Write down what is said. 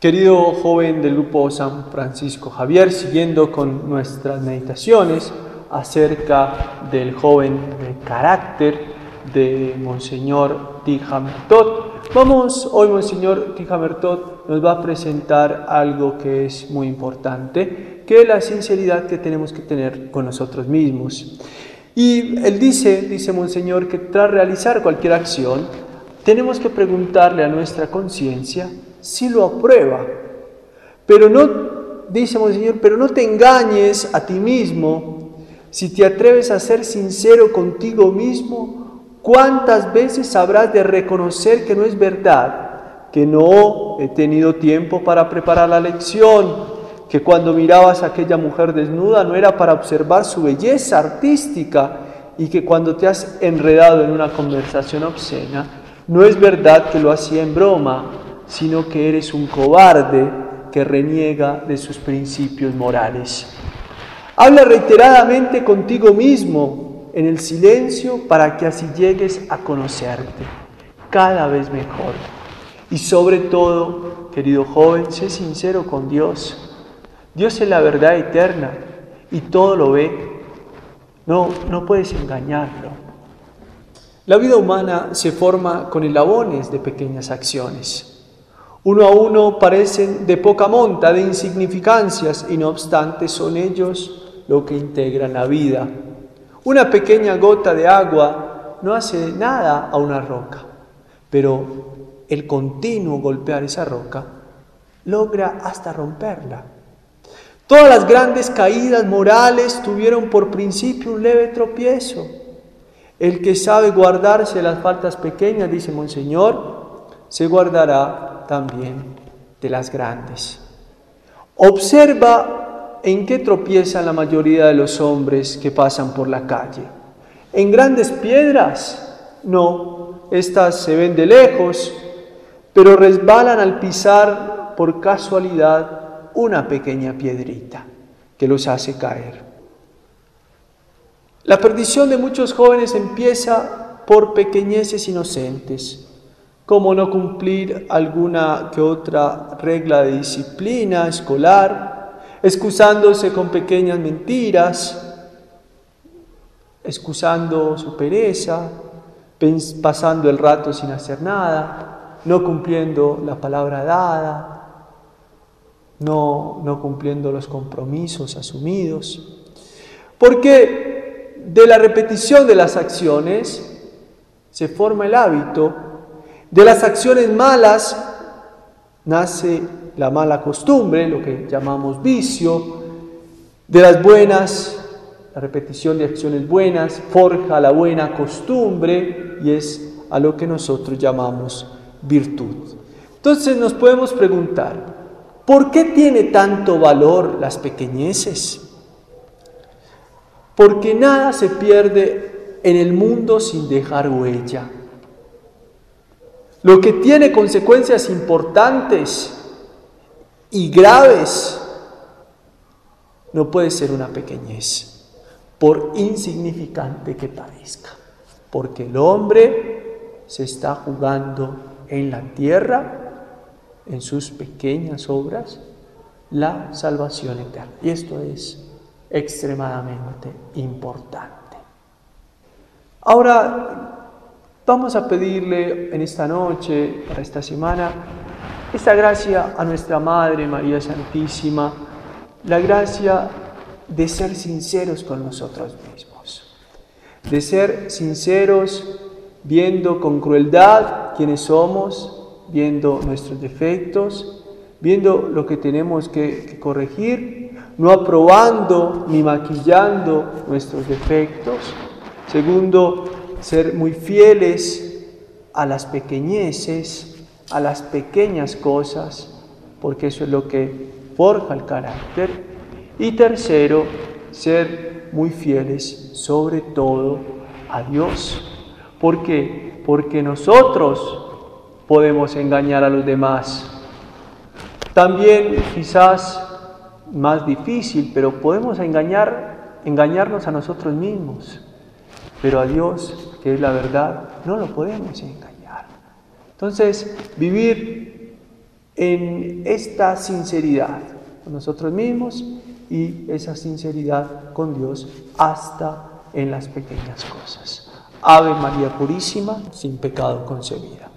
Querido joven del grupo San Francisco Javier, siguiendo con nuestras meditaciones acerca del joven de carácter de Monseñor Tijamertot, vamos, hoy Monseñor Tijamertot nos va a presentar algo que es muy importante, que es la sinceridad que tenemos que tener con nosotros mismos. Y él dice, dice Monseñor, que tras realizar cualquier acción, tenemos que preguntarle a nuestra conciencia si lo aprueba. Pero no, dice Monseñor, pero no te engañes a ti mismo. Si te atreves a ser sincero contigo mismo, ¿cuántas veces habrás de reconocer que no es verdad? Que no he tenido tiempo para preparar la lección, que cuando mirabas a aquella mujer desnuda no era para observar su belleza artística y que cuando te has enredado en una conversación obscena, no es verdad que lo hacía en broma, sino que eres un cobarde que reniega de sus principios morales. Habla reiteradamente contigo mismo en el silencio para que así llegues a conocerte cada vez mejor. Y sobre todo, querido joven, sé sincero con Dios. Dios es la verdad eterna y todo lo ve. No, no puedes engañarlo. La vida humana se forma con elabones de pequeñas acciones. Uno a uno parecen de poca monta, de insignificancias, y no obstante son ellos lo que integran la vida. Una pequeña gota de agua no hace nada a una roca, pero el continuo golpear esa roca logra hasta romperla. Todas las grandes caídas morales tuvieron por principio un leve tropiezo. El que sabe guardarse las faltas pequeñas, dice Monseñor, se guardará también de las grandes. Observa en qué tropiezan la mayoría de los hombres que pasan por la calle. ¿En grandes piedras? No, estas se ven de lejos, pero resbalan al pisar por casualidad una pequeña piedrita que los hace caer. La perdición de muchos jóvenes empieza por pequeñeces inocentes como no cumplir alguna que otra regla de disciplina escolar, excusándose con pequeñas mentiras, excusando su pereza, pasando el rato sin hacer nada, no cumpliendo la palabra dada, no, no cumpliendo los compromisos asumidos. Porque de la repetición de las acciones se forma el hábito de las acciones malas nace la mala costumbre, lo que llamamos vicio. De las buenas, la repetición de acciones buenas forja la buena costumbre y es a lo que nosotros llamamos virtud. Entonces nos podemos preguntar, ¿por qué tiene tanto valor las pequeñeces? Porque nada se pierde en el mundo sin dejar huella. Lo que tiene consecuencias importantes y graves no puede ser una pequeñez, por insignificante que parezca, porque el hombre se está jugando en la tierra, en sus pequeñas obras, la salvación eterna. Y esto es extremadamente importante. Ahora, Vamos a pedirle en esta noche, para esta semana, esta gracia a nuestra Madre María Santísima, la gracia de ser sinceros con nosotros mismos, de ser sinceros viendo con crueldad quiénes somos, viendo nuestros defectos, viendo lo que tenemos que, que corregir, no aprobando ni maquillando nuestros defectos. Segundo, ser muy fieles a las pequeñeces, a las pequeñas cosas, porque eso es lo que forja el carácter. Y tercero, ser muy fieles sobre todo a Dios. ¿Por qué? Porque nosotros podemos engañar a los demás. También quizás más difícil, pero podemos engañar, engañarnos a nosotros mismos. Pero a Dios que es la verdad, no lo podemos engañar. Entonces, vivir en esta sinceridad con nosotros mismos y esa sinceridad con Dios hasta en las pequeñas cosas. Ave María Purísima, sin pecado concebida.